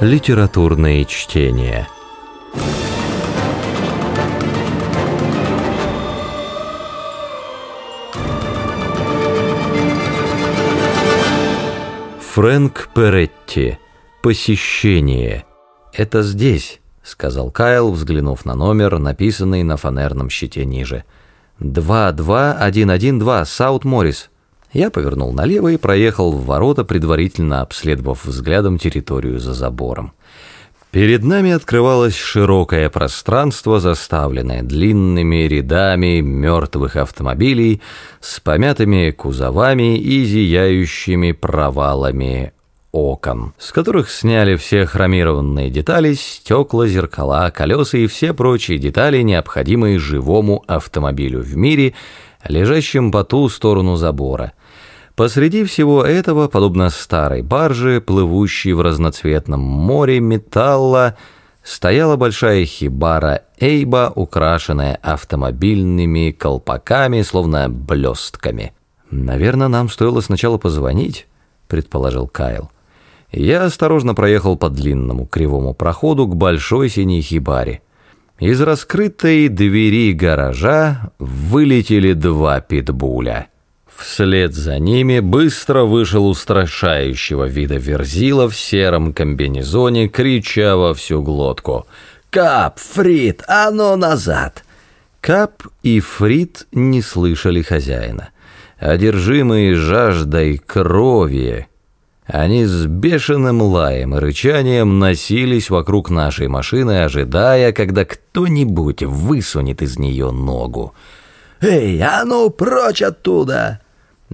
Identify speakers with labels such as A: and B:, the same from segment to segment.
A: Литературные чтения. Фрэнк Перетти. Посещение. Это здесь, сказал Кайл, взглянув на номер, написанный на фанерном щите ниже. 22112 Саут Моррис. Я повернул налево и проехал в ворота, предварительно обследовав взглядом территорию за забором. Перед нами открывалось широкое пространство, заставленное длинными рядами мертвых автомобилей с помятыми кузовами и зияющими провалами окон, с которых сняли все хромированные детали, стекла, зеркала, колеса и все прочие детали, необходимые живому автомобилю в мире, лежащим по ту сторону забора. Посреди всего этого, подобно старой барже, плывущей в разноцветном море металла, стояла большая хибара Эйба, украшенная автомобильными колпаками, словно блестками. «Наверное, нам стоило сначала позвонить», — предположил Кайл. Я осторожно проехал по длинному кривому проходу к большой синей хибаре. Из раскрытой двери гаража вылетели два питбуля. Вслед за ними быстро вышел устрашающего вида верзила в сером комбинезоне, крича во всю глотку. «Кап, Фрид, а ну назад!» Кап и Фрид не слышали хозяина. Одержимые жаждой крови, они с бешеным лаем и рычанием носились вокруг нашей машины, ожидая, когда кто-нибудь высунет из нее ногу.
B: «Эй, а ну прочь оттуда!»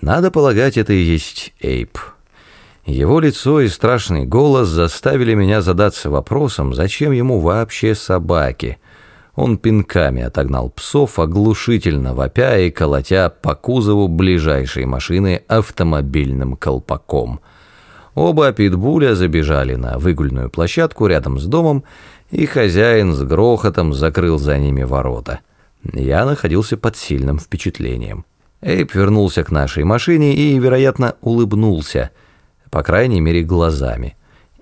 A: Надо полагать, это и есть Эйп. Его лицо и страшный голос заставили меня задаться вопросом, зачем ему вообще собаки. Он пинками отогнал псов, оглушительно вопя и колотя по кузову ближайшей машины автомобильным колпаком. Оба питбуля забежали на выгульную площадку рядом с домом, и хозяин с грохотом закрыл за ними ворота. Я находился под сильным впечатлением. Эйп вернулся к нашей машине и, вероятно, улыбнулся, по крайней мере, глазами.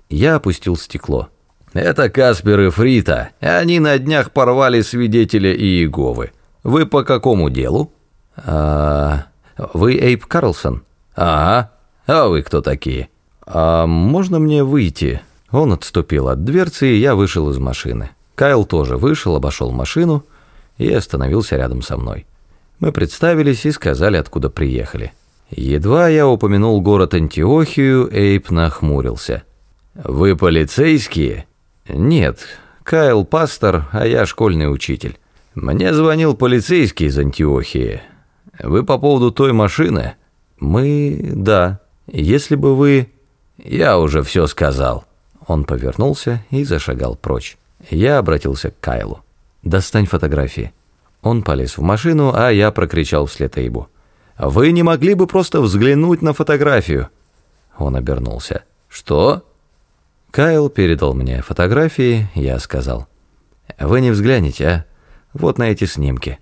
A: Я опустил стекло. «Это Каспер и Фрита. Они на днях порвали свидетеля Иеговы. Вы по какому делу?» «А... Вы Эйп Карлсон?»
B: «Ага. А вы кто такие?»
A: «А можно мне выйти?» Он отступил от дверцы, и я вышел из машины. Кайл тоже вышел, обошел машину и остановился рядом со мной. Мы представились и сказали, откуда приехали. Едва я упомянул город Антиохию, Эйп нахмурился.
B: «Вы полицейские?»
A: «Нет, Кайл пастор, а я школьный учитель.
B: Мне звонил полицейский из Антиохии. Вы по поводу той машины?»
A: «Мы... да. Если бы вы...»
B: «Я уже все сказал».
A: Он повернулся и зашагал прочь. Я обратился к Кайлу. «Достань фотографии». Он полез в машину, а я прокричал вслед Эйбу. «Вы не могли бы просто взглянуть на фотографию?» Он обернулся.
B: «Что?»
A: Кайл передал мне фотографии, я сказал. «Вы не взгляните, а? Вот на эти снимки».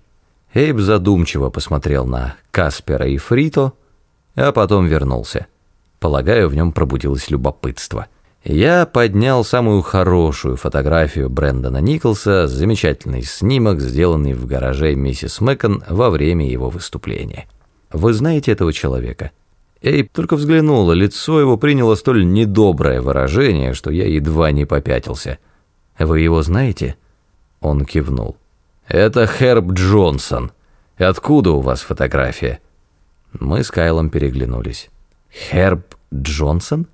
A: Эйб задумчиво посмотрел на Каспера и Фрито, а потом вернулся. Полагаю, в нем пробудилось любопытство. Я поднял самую хорошую фотографию Брэндона Николса, замечательный снимок, сделанный в гараже миссис Мэкон во время его выступления. Вы знаете этого человека? Эйб только взглянула, лицо его приняло столь недоброе выражение, что я едва не попятился. Вы его знаете? Он кивнул.
B: Это Херб Джонсон. Откуда у вас фотография?
A: Мы с Кайлом переглянулись. Херб Джонсон?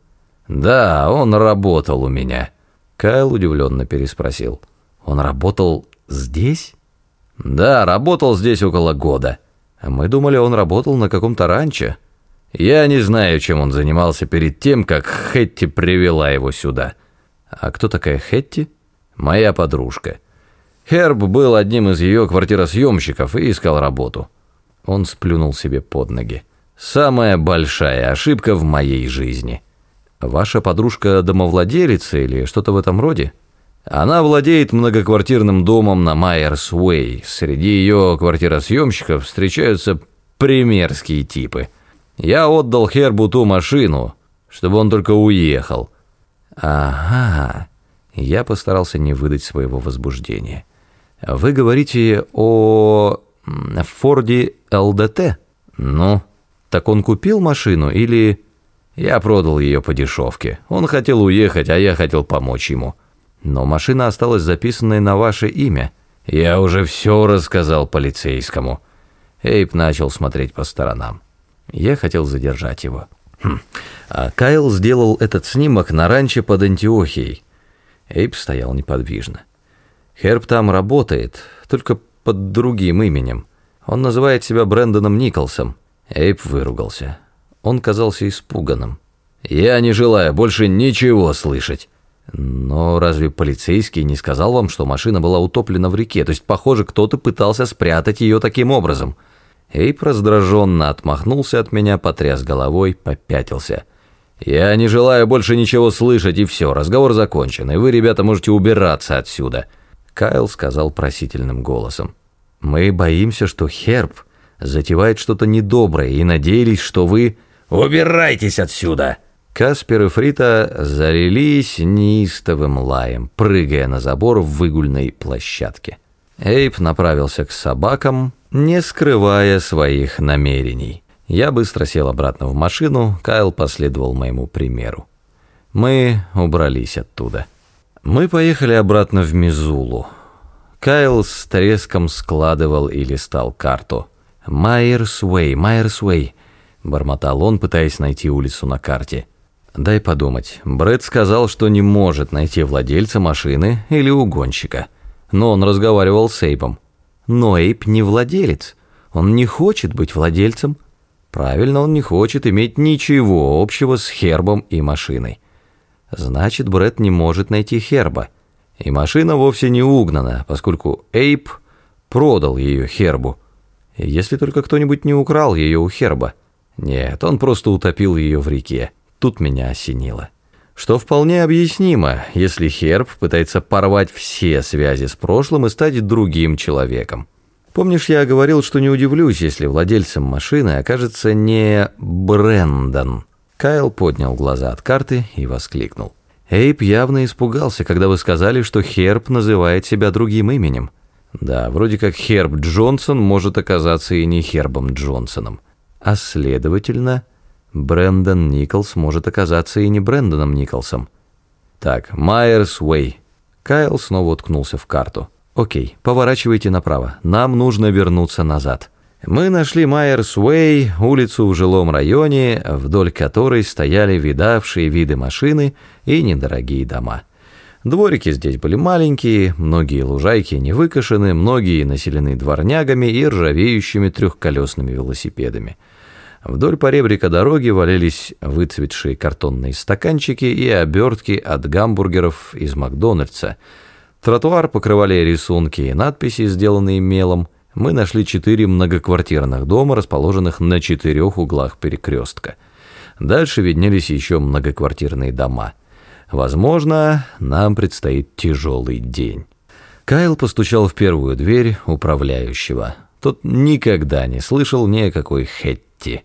B: «Да, он работал у меня».
A: Кайл удивленно переспросил. «Он работал здесь?»
B: «Да, работал здесь около года».
A: Мы думали, он работал на каком-то ранчо.
B: Я не знаю, чем он занимался перед тем, как Хетти привела его сюда.
A: А кто такая Хетти?
B: Моя подружка. Херб был одним из ее квартиросъемщиков и искал работу.
A: Он сплюнул себе под ноги.
B: Самая большая ошибка в моей жизни.
A: Ваша подружка домовладелица или что-то в этом роде?
B: Она владеет многоквартирным домом на Майерс Уэй. Среди ее квартиросъемщиков встречаются примерские типы. Я отдал Хербу ту машину, чтобы он только уехал.
A: Ага. Я постарался не выдать своего возбуждения. Вы говорите о Форде ЛДТ? Ну, так он купил машину или... Я продал ее по дешевке. Он хотел уехать, а я хотел помочь ему. Но машина осталась записанной на ваше имя. Я уже все рассказал полицейскому. Эйп начал смотреть по сторонам. Я хотел задержать его. Хм. А Кайл сделал этот снимок на ранче под Антиохией. Эйп стоял неподвижно. Херб там работает, только под другим именем. Он называет себя Брэндоном Николсом. Эйп выругался. Он казался испуганным. «Я не желаю больше ничего слышать». «Но разве полицейский не сказал вам, что машина была утоплена в реке? То есть, похоже, кто-то пытался спрятать ее таким образом». Эйп раздраженно отмахнулся от меня, потряс головой, попятился. «Я не желаю больше ничего слышать, и все, разговор закончен, и вы, ребята, можете убираться отсюда». Кайл сказал просительным голосом. «Мы боимся, что Херб затевает что-то недоброе, и надеялись, что вы...» «Убирайтесь отсюда!» Каспер и Фрита залились неистовым лаем, прыгая на забор в выгульной площадке. Эйп направился к собакам, не скрывая своих намерений. Я быстро сел обратно в машину, Кайл последовал моему примеру. Мы убрались оттуда. Мы поехали обратно в Мизулу. Кайл с треском складывал и листал карту. «Майерс Уэй, Майерс Уэй», — бормотал он, пытаясь найти улицу на карте. «Дай подумать. Брэд сказал, что не может найти владельца машины или угонщика. Но он разговаривал с Эйпом. Но Эйп не владелец. Он не хочет быть владельцем. Правильно, он не хочет иметь ничего общего с Хербом и машиной. Значит, Брэд не может найти Херба. И машина вовсе не угнана, поскольку Эйп продал ее Хербу. Если только кто-нибудь не украл ее у Херба. Нет, он просто утопил ее в реке. Тут меня осенило. Что вполне объяснимо, если Херб пытается порвать все связи с прошлым и стать другим человеком. Помнишь, я говорил, что не удивлюсь, если владельцем машины окажется не Брэндон. Кайл поднял глаза от карты и воскликнул. Эйп явно испугался, когда вы сказали, что Херб называет себя другим именем. Да, вроде как Херб Джонсон может оказаться и не Хербом Джонсоном. А следовательно, Брэндон Николс может оказаться и не Брэндоном Николсом. Так, Майерс Уэй. Кайл снова уткнулся в карту. Окей, поворачивайте направо. Нам нужно вернуться назад. Мы нашли Майерс Уэй, улицу в жилом районе, вдоль которой стояли видавшие виды машины и недорогие дома. Дворики здесь были маленькие, многие лужайки не выкошены, многие населены дворнягами и ржавеющими трехколесными велосипедами. Вдоль поребрика дороги валялись выцветшие картонные стаканчики и обертки от гамбургеров из Макдональдса. Тротуар покрывали рисунки и надписи, сделанные мелом. Мы нашли четыре многоквартирных дома, расположенных на четырех углах перекрестка. Дальше виднелись еще многоквартирные дома. Возможно, нам предстоит тяжелый день. Кайл постучал в первую дверь управляющего. Тот никогда не слышал ни о какой Хетти.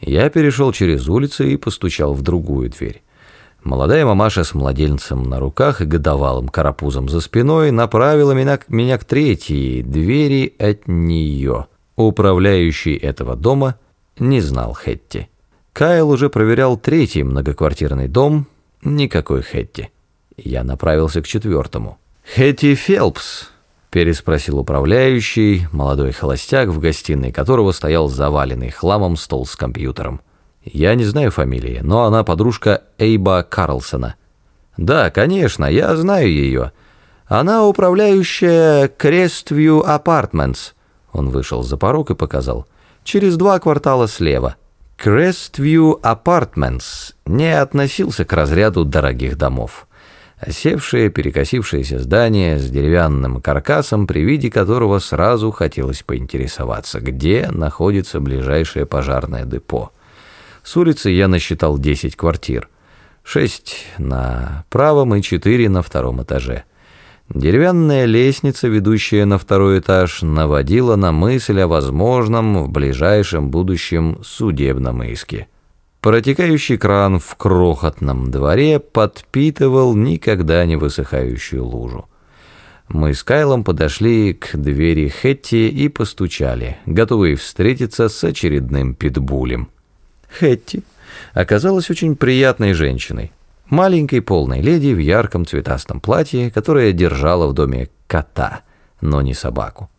A: Я перешел через улицу и постучал в другую дверь. Молодая мамаша с младенцем на руках и годовалым карапузом за спиной направила меня, меня к третьей двери от нее. Управляющий этого дома не знал Хетти. Кайл уже проверял третий многоквартирный дом, никакой Хетти. Я направился к четвертому. «Хетти Фелпс», переспросил управляющий, молодой холостяк, в гостиной которого стоял заваленный хламом стол с компьютером. Я не знаю фамилии, но она подружка Эйба Карлсона. Да, конечно, я знаю ее. Она управляющая Crесtview Apartments. Он вышел за порог и показал. Через два квартала слева. Crestview Apartments не относился к разряду дорогих домов. Осевшее, перекосившееся здание с деревянным каркасом, при виде которого сразу хотелось поинтересоваться, где находится ближайшее пожарное депо. С улицы я насчитал 10 квартир. Шесть на правом и четыре на втором этаже. Деревянная лестница, ведущая на второй этаж, наводила на мысль о возможном в ближайшем будущем судебном иске. Протекающий кран в крохотном дворе подпитывал никогда не высыхающую лужу. Мы с Кайлом подошли к двери Хетти и постучали, готовые встретиться с очередным питбулем. Хетти оказалась очень приятной женщиной, маленькой полной леди в ярком цветастом платье, которая держала в доме кота, но не собаку.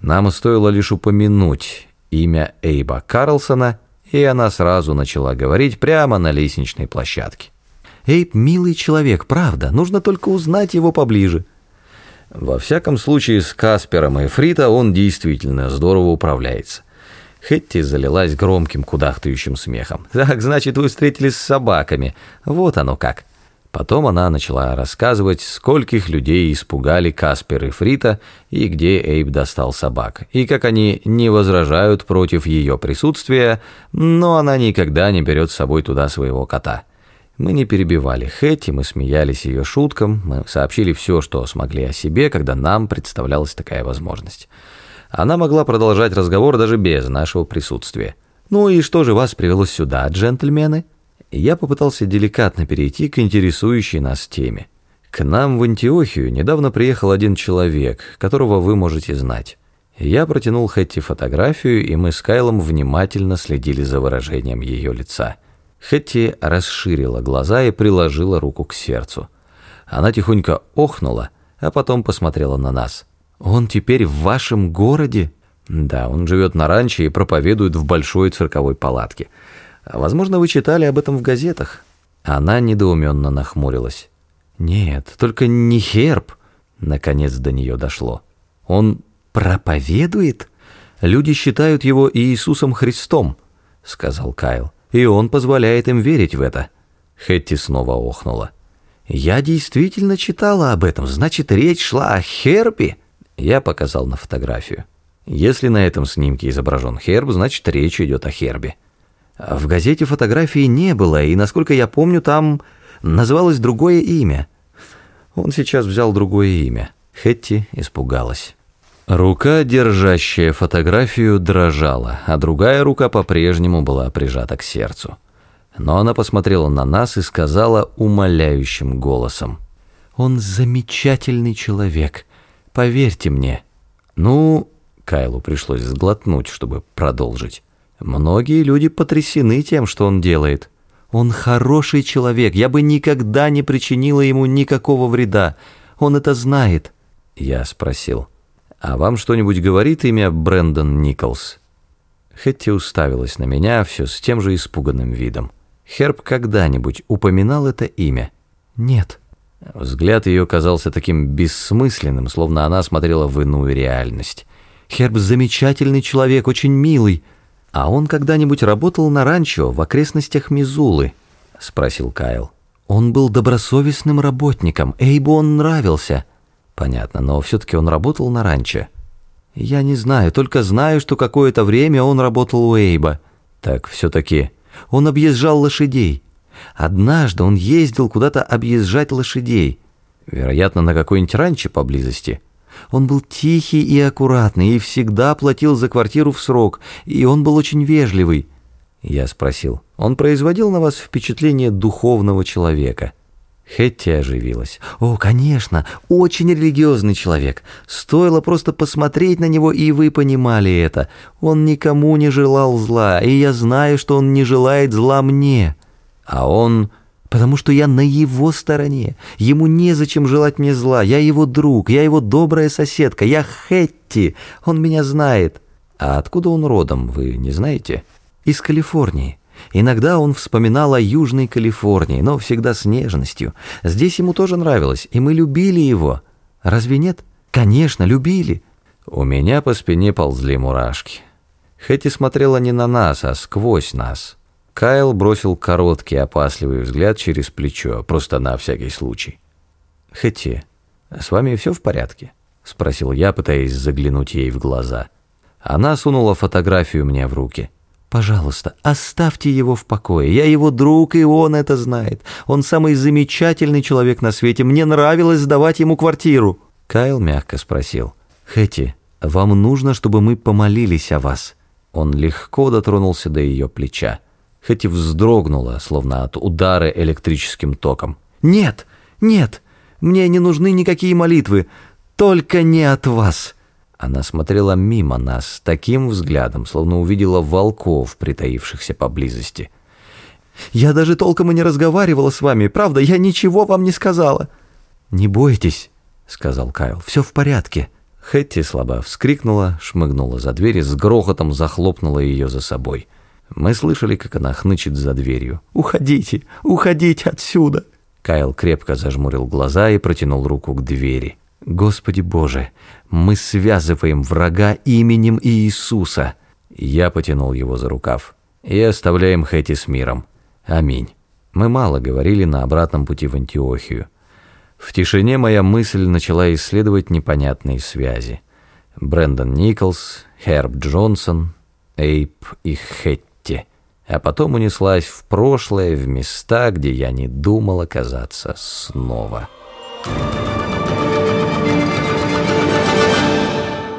A: Нам стоило лишь упомянуть имя Эйба Карлсона, и она сразу начала говорить прямо на лестничной площадке. «Эйб – милый человек, правда, нужно только узнать его поближе». Во всяком случае, с Каспером и Фрита он действительно здорово управляется. Хетти залилась громким кудахтающим смехом. «Так, значит, вы встретились с собаками. Вот оно как». Потом она начала рассказывать, скольких людей испугали Каспер и Фрита, и где Эйб достал собак, и как они не возражают против ее присутствия, но она никогда не берет с собой туда своего кота. Мы не перебивали Хэтти, мы смеялись ее шуткам, мы сообщили все, что смогли о себе, когда нам представлялась такая возможность. Она могла продолжать разговор даже без нашего присутствия. «Ну и что же вас привело сюда, джентльмены?» я попытался деликатно перейти к интересующей нас теме. К нам в Антиохию недавно приехал один человек, которого вы можете знать. Я протянул Хэтти фотографию, и мы с Кайлом внимательно следили за выражением ее лица. Хэтти расширила глаза и приложила руку к сердцу. Она тихонько охнула, а потом посмотрела на нас. «Он теперь в вашем городе?» «Да, он живет на ранчо и проповедует в большой цирковой палатке». Возможно, вы читали об этом в газетах. Она недоуменно нахмурилась. Нет, только не Херб. Наконец до нее дошло. Он проповедует? Люди считают его Иисусом Христом, сказал Кайл. И он позволяет им верить в это. Хетти снова охнула. Я действительно читала об этом. Значит, речь шла о Хербе? Я показал на фотографию. Если на этом снимке изображен Херб, значит, речь идет о Хербе. В газете фотографии не было, и, насколько я помню, там называлось другое имя. Он сейчас взял другое имя. Хетти испугалась. Рука, держащая фотографию, дрожала, а другая рука по-прежнему была прижата к сердцу. Но она посмотрела на нас и сказала умоляющим голосом. «Он замечательный человек, поверьте мне». Ну, Кайлу пришлось сглотнуть, чтобы продолжить. Многие люди потрясены тем, что он делает. Он хороший человек, я бы никогда не причинила ему никакого вреда. Он это знает. Я спросил, а вам что-нибудь говорит имя Брэндон Николс? Хэтти уставилась на меня все с тем же испуганным видом. Херб когда-нибудь упоминал это имя? Нет. Взгляд ее казался таким бессмысленным, словно она смотрела в иную реальность. Херб замечательный человек, очень милый. «А он когда-нибудь работал на ранчо в окрестностях Мизулы?» — спросил Кайл. «Он был добросовестным работником, Эйбу он нравился». «Понятно, но все-таки он работал на ранчо». «Я не знаю, только знаю, что какое-то время он работал у Эйба». «Так все-таки...» «Он объезжал лошадей. Однажды он ездил куда-то объезжать лошадей. Вероятно, на какой-нибудь ранчо поблизости». Он был тихий и аккуратный, и всегда платил за квартиру в срок, и он был очень вежливый. Я спросил, он производил на вас впечатление духовного человека? Хетти оживилась. «О, конечно, очень религиозный человек. Стоило просто посмотреть на него, и вы понимали это. Он никому не желал зла, и я знаю, что он не желает зла мне. А он потому что я на его стороне. Ему незачем желать мне зла. Я его друг, я его добрая соседка, я Хетти, он меня знает. А откуда он родом, вы не знаете? Из Калифорнии. Иногда он вспоминал о Южной Калифорнии, но всегда с нежностью. Здесь ему тоже нравилось, и мы любили его. Разве нет? Конечно, любили. У меня по спине ползли мурашки. Хэти смотрела не на нас, а сквозь нас. Кайл бросил короткий опасливый взгляд через плечо, просто на всякий случай. «Хэти, с вами все в порядке?» — спросил я, пытаясь заглянуть ей в глаза. Она сунула фотографию мне в руки. «Пожалуйста, оставьте его в покое. Я его друг, и он это знает. Он самый замечательный человек на свете. Мне нравилось сдавать ему квартиру». Кайл мягко спросил. «Хэти, вам нужно, чтобы мы помолились о вас?» Он легко дотронулся до ее плеча. Хэти вздрогнула, словно от удара электрическим током.
B: «Нет, нет, мне не нужны никакие молитвы, только не от вас».
A: Она смотрела мимо нас таким взглядом, словно увидела волков, притаившихся поблизости.
B: «Я даже толком и не разговаривала с вами, правда, я ничего вам не сказала». «Не бойтесь», — сказал Кайл, — «все в порядке».
A: Хэтти слабо вскрикнула, шмыгнула за дверь и с грохотом захлопнула ее за собой. Мы слышали, как она хнычет за дверью.
B: «Уходите, уходите отсюда!»
A: Кайл крепко зажмурил глаза и протянул руку к двери. «Господи Боже, мы связываем врага именем Иисуса!» Я потянул его за рукав. «И оставляем Хэти с миром. Аминь». Мы мало говорили на обратном пути в Антиохию. В тишине моя мысль начала исследовать непонятные связи. Брэндон Николс, Херб Джонсон, Эйп и Хетти. А потом унеслась в прошлое, в места, где я не думал оказаться снова.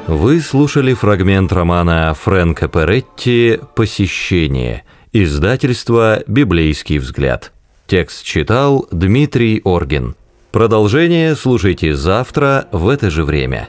A: Вы слушали фрагмент романа Фрэнка Перетти «Посещение», издательство «Библейский взгляд». Текст читал Дмитрий Оргин. Продолжение слушайте завтра в это же время.